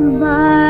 Bye.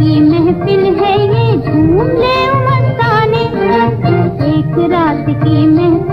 महफिल है ये झूम ले मस्ताने एक रात की महफिल